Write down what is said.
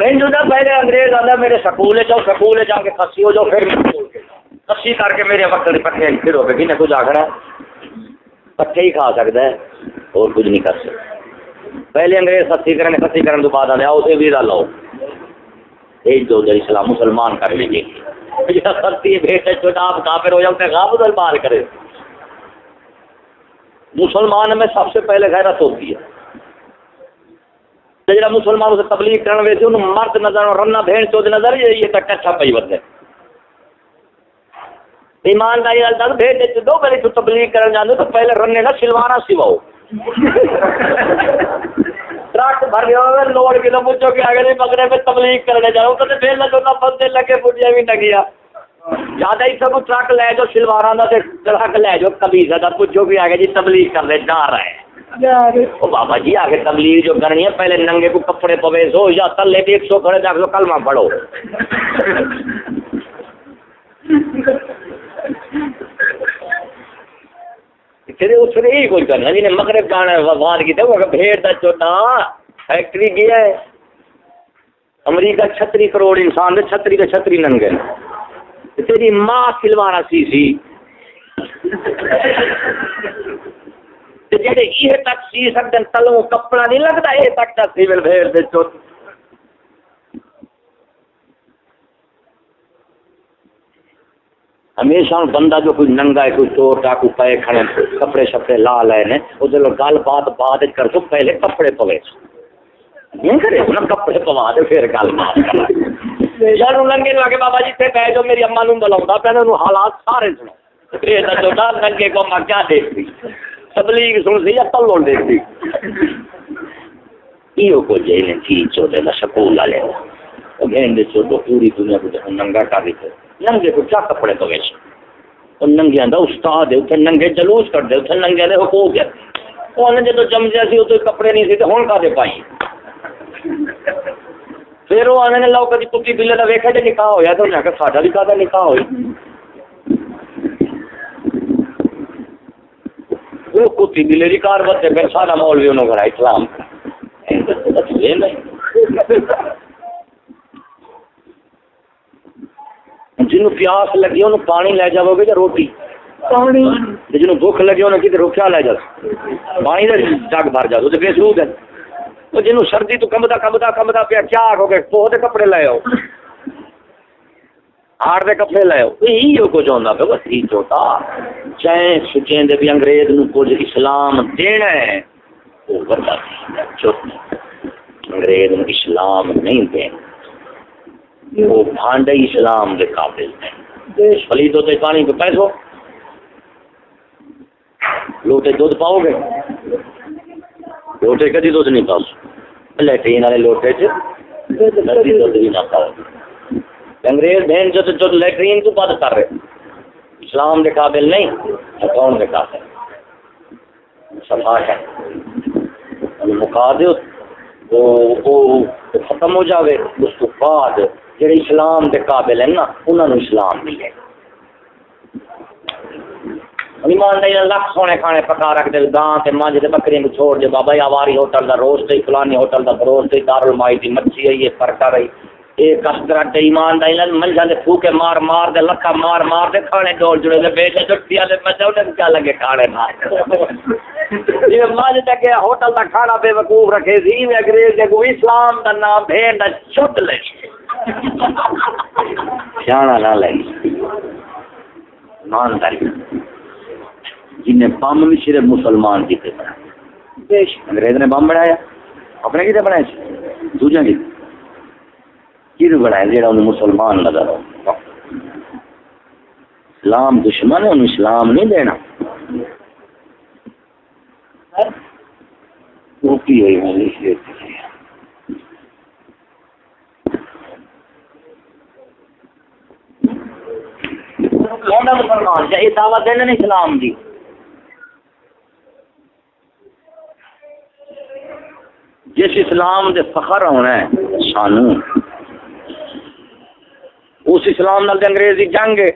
ہندو دا پہلے انگریز آتا، میرے سکول جاؤ، سکول جا کے کسی ہو جاؤ، پھر کسی کر کے میرے وقت پٹھے پھر ہوگی کھنے کچھ آخر ہے۔ پٹھے ہی کھا سکتا ہے، اور کچھ نہیں کر سکتا۔ پہلے انگریز کسی کرنے کسی کرنے تو بعد آتے اسے بھی لاؤ۔ ایک دو جی اسلام مسلمان کر لیں گے۔ سستی بھیٹ چھوٹا، آپ کافر ہو جاؤ غاب مسلمان کرے مسلمان میں سب سے پہلے غیرت ہوتی ہے۔ جڑا مسلمان اسے تبلیغ کرنے ویسے انہوں مرد نظر رنا بھین چود نظر یہ تک اچھا پئی ود ہے ایمانداری نال دس بھیج دے دو پہلے تو تبلیغ کرن جاندے تو پہلے رنے نہ سلوانا سواؤ۔ ٹرک بھر گیا ہوئے، لوڑ کے تو پوچھو کہ اگر مغرب میں تبلیغ کرنے جاؤ، تو پھر لگو نہ بندے لگے پوچھے بھی نہ گیا زیادہ ہی سب ٹرک لے جو سلوانا دا تے ٹرک لے جو کبیزہ دا پوچھو کہ آگے جی تبلیغ کرنے جا رہے ہیں۔ بابا جی آگے تبلیغ جو کرنی ہے، پہلے ننگے کو کپڑے پوے، سو یا تلے بھی ایک سو کھڑے، جا کے کلمہ پڑھو۔ تیرے اس نے ہی کوئی کرنا، جنہیں مغرب جانا وفات کی تھے وہ بھیڑ دا چوتا فیکٹری گیا ہے۔ امریکہ چھتری کروڑ انسان دے، چھتری کے چھتری ننگے۔ تیری ماں سلوانا سی سی۔ جڑے یہ تک سی تلوں کپڑا نہیں تک سیول بھیڑ دے چوت ہمیشہ بندہ جو کوئی ننگا ہے کوئی چور ڈاکو پے کھڑے کپڑے شپڑے لا لے نے وہ گل بات بات کر تو پہلے کپڑے پوے نہیں کرے نا کپڑے پوا دے پھر گل بات کر یار لگے بابا جی تے جو میری اما نوں بلاوندا پہلے انہوں حالات سارے سنو یہ دا ننگے کو میں کیا دیکھتی تبلیغ سن سی یا تلو دیکھتی ایو کو جیلیں تھی چودے دا سکول والے وہ گھن دے چودو پوری دنیا کو ننگا کر دیتے ننگے کو کیا کپڑے تو ویسے اور ننگے آدھا استاد ہے اتنے ننگے جلوس کر دے اتنے ننگے دے حقوق ہے۔ وہ آنے جدو جمجیا سی اتنے کپڑے نہیں سی تو ہوں کا دے پائی۔ پھر وہ آنے لاؤ کدی کتی بلے کا ویکھا جی نکاح ہوا تو انہیں آخر ساڈا بھی کہا نکاح ہوئی۔ وہ کتی بلے کی کار بتے پھر سارا مول بھی انہوں کرا اسلام جنوں پیاس لگی انہوں پانی لے جاؤ گے یا روٹی۔ پانی۔ جنوں بھوک لگی انہوں کدھر روکیا لے جاؤ پانی کا جگ بھر جاؤ تو بے سود ہے۔ جنوں سردی تو کمدا کمدا کمدا پیا کیا آخو گے پوہ دے کپڑے لے آؤ۔ ہار دے کپڑے آؤ یہی کچھ ہوتا پہ بس یہ چوتا چاہے سچیں دے بھی انگریز نو کچھ اسلام دینا ہے۔ وہ بڑا چوتا انگریز نو اسلام نہیں دینا۔ وہ بھانڈے اسلام کے قابل ہیں۔ پلی تو پانی پہ پیسو۔ لوٹے دودھ پاؤ گے۔ لوٹے کدی دودھ نہیں پاؤ۔ لیٹرین والے لوٹے کدی دودھ نہ پاؤ۔ انگریز بہن جو جو لیٹرین تو بات کر رہے۔ اسلام کے قابل نہیں کون کے قابل صفا ہے۔ مکا دو وہ ختم ہو جاوے، اس کو بعد جڑے اسلام کے قابل ہیں نا انہوں نے اسلام ملے ایمانداری لکھ سونے کھانے پکا رکھ دے، گاں تے مانج تے بکریاں کو چھوڑ دے، بابا آواری ہوٹل دا روز تے، فلانی ہوٹل دا روز تے دارالمائی دی مچھی ہے یہ فرقہ رہی۔ مار مار لکھا مار مار دے کھانے ڈول جڑے دے بیٹے جٹی والے مچا انہیں کیا لگے کھانے مار یہ مانج تے کہ ہوٹل دا کھانا بے وقوف رکھے سی میں انگریز دے کو اسلام دا نام بھین دا چھٹ لے۔ سیاح نہ لے۔ ایمانداری جن بم بھی صرف مسلمان کی انگریز نے بم بنایا اپنے بنایا دوجا کی کیوں بنایا جہاں انہیں مسلمان نظر آؤ۔ اسلام دشمن ہے، انہوں اسلام نہیں دینا۔ روکی ہوئی ہوں مسلمان؟ یہ دعوت دینا اسلام دی؟ جس اسلام دے فخر ہونا ہے سانو اس اسلام نال انگریز دی جنگ ہے۔